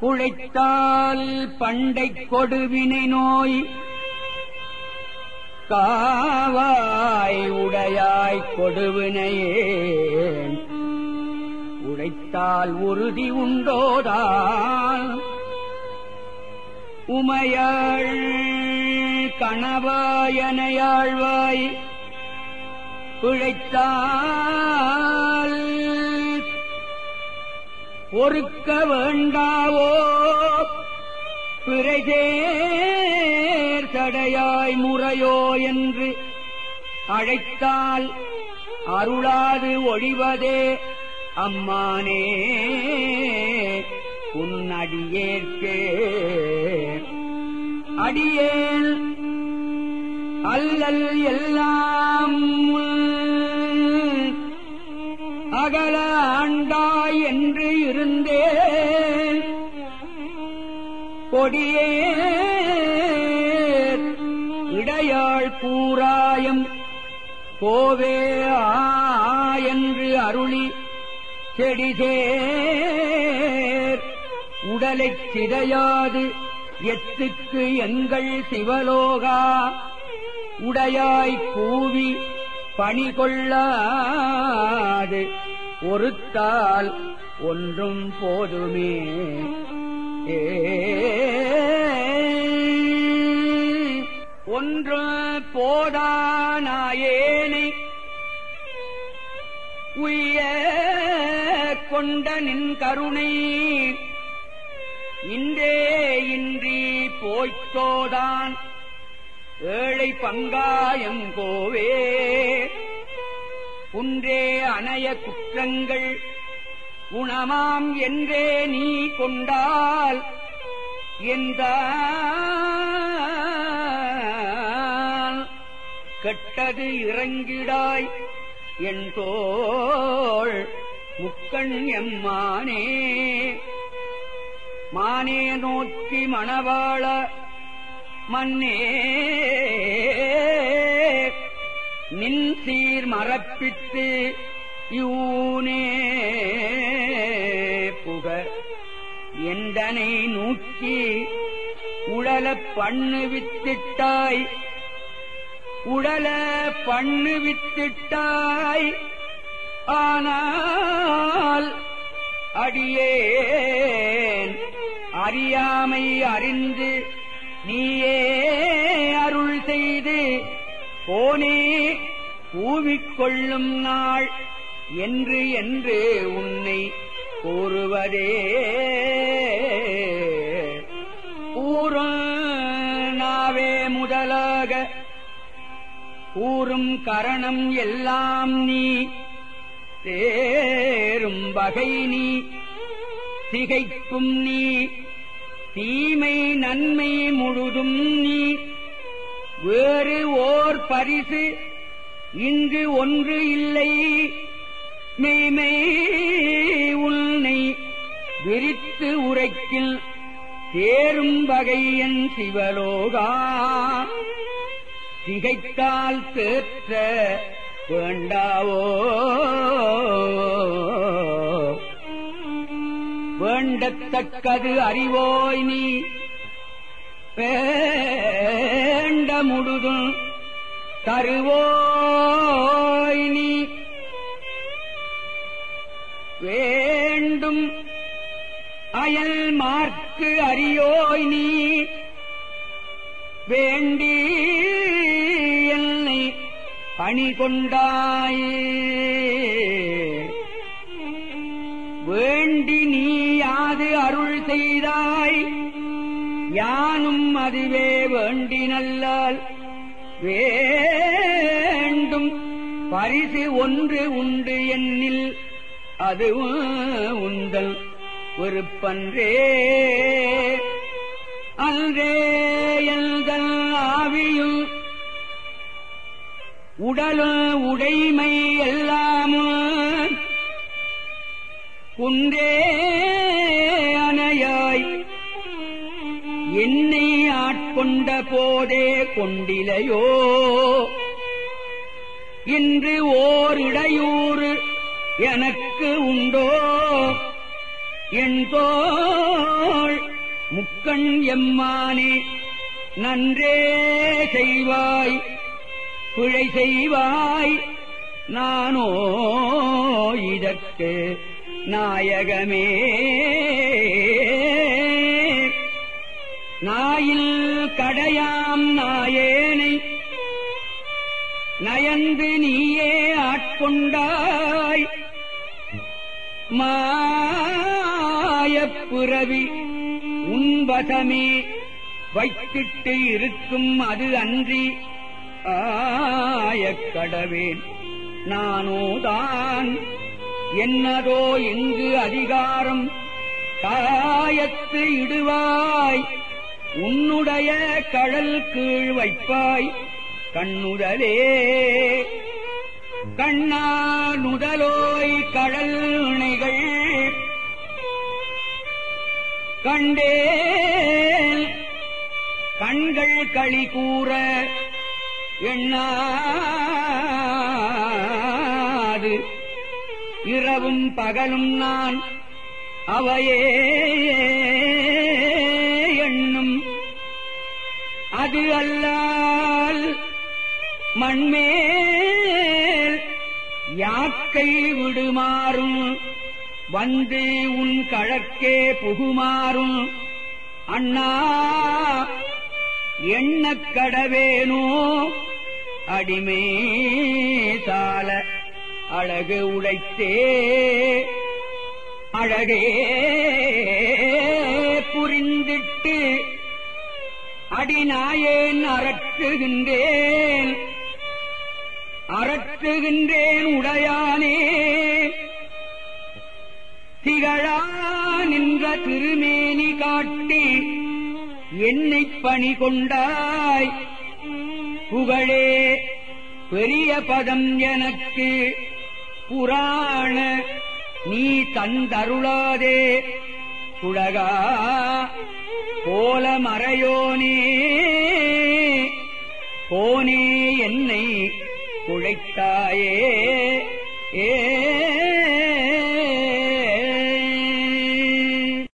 குழைத்தால் பண்டை கொடுவினை நோய் காவாய் உடையாய் கொடுவினையே உழைத்தால் உறுதி உண்டோதால் உமையாள் கணவாயனையாழ்வாய் பிழைத்தால் பொறுக்க வேண்டாவோ? பிறைதேர் சடையாய் முறையோ என்று அழைத்தால் அருளாது ஒழிவதே. அம்மானே உன்னடியேற்கே அடியேன் அல்லல் எல்லாம் அகல ஆண்டாய் என்று இருந்தேன். கொடியே இடையாள் பூராயம் கோவே ஆ என்று அருளி செடிதேர் உடலைச் சிதையாது எத்துக்கு எங்கள் சிவலோகா. உடையாய் கூவி பணி கொள்ளாது. ஒருத்தால் ஒன்றும் போதுமே. ஒன்று போதானாயேனை உய்ய கொண்ட நின் கருணை. இன்றே இன்றி போய்த்தோதான். ஏழை பங்காயம் கோவே. குன்றே அணைய குற்றங்கள். குணமாம் என்றே நீ கொண்டால் எந்த கெட்டது இறங்கிடாய் என் தோள் முக்கண் எம்மானே. மானே நோக்கி மணவாள மன்னே. நின் சீர் மரப்பித்து யூனே புக எந்தனை நூக்கி உடல பண்ணு வித்திட்டாய்? உடல பண்ணு வித்திட்டாய்? ஆனால் அடியேன். அறியாமை அறிந்து நீயே அருள் செய்து போனே கூவிக்கொள்ளும் நாள் என்று என்று உன்னை கூறுவதே. ஊருநாவே முதலாக ஊரும் கரணம் எல்லாம் நீ தேரும் வகை நீ திகைக்கும் நீ தீமை நன்மை முழுதும் நீ. வேறு ஓர் பரிசு இங்கு ஒன்று இல்லை. மெய்மை உன்னை விரித்து உரைக்கில் தேரும் வகையன் சிவலோகா. திகைத்தால் தேற்ற வேண்டாவோ? வேண்டத்தக்கது அறிவோய் நீ வேண்ட முழுதும் தருவோய் நீ. வேண்டும் அயல் மார்க்கு அறியோய் நீ. வேண்டி என்னை பணி கொண்டாயே. வேண்டி நீ யாது அருள் செய்தாய்? யானும் அதுவே வேண்டி நல்லால் வேண்டும். பரிசு ஒன்று உண்டு என்னில் அதுவும் உந்தல் விருப்பன்றே அன்றே எல்தல் ஆவியும் உடலும் உடைமை எல்லாமும் குன்றே கொண்ட போதே கொண்டிலையோ? இன்று ஓரிடையூறு எனக்கு உண்டோ? என் தோள் முக்கண் எம்மானே நன்றே செய்வாய். பிழை செய்வாய் நானோ இதற்கு நாயகமே. நாயில் கடையாம் நாயேனை. நயந்து நீயே ஆட்கொண்டாய். மாயப்புறவி உன்பதமே வைத்திட்டு இருக்கும் அது அன்றி. ஆயக்கடவேன் நானோதான். என்னதோ எங்கு அதிகாரம். காயத்து இடுவாய். உன்னுடைய கழல் கீழ் வைப்பாய் கண்ணுதலே கண்ணா நுதலோய் கடல் இணைகள். கண்டேல் கண்கள் களி கூற எண்ணாது. இரவும் பகலும் நான் அவையே. அது அல்லால் மண்மேல் யாக்கை விடுமாறும் வந்து உன் கழக்கே புகுமாறும். அண்ணா எண்ணக் கடவேனோ? அடிமே சால அழகு உடைத்தே. அழகே புரிந்திட்டு அடிநாயேன் அரற்றுகின்றேன் அரற்றுகின்றேன் உடையானே. திகழா நின்ற திருமேனி காட்டி என்னை பணி கொண்டாய். புகழே பெரிய பதம் எனக்கு. புராண நீ தந்தருளாதே. குழகா போல மறையோனே ए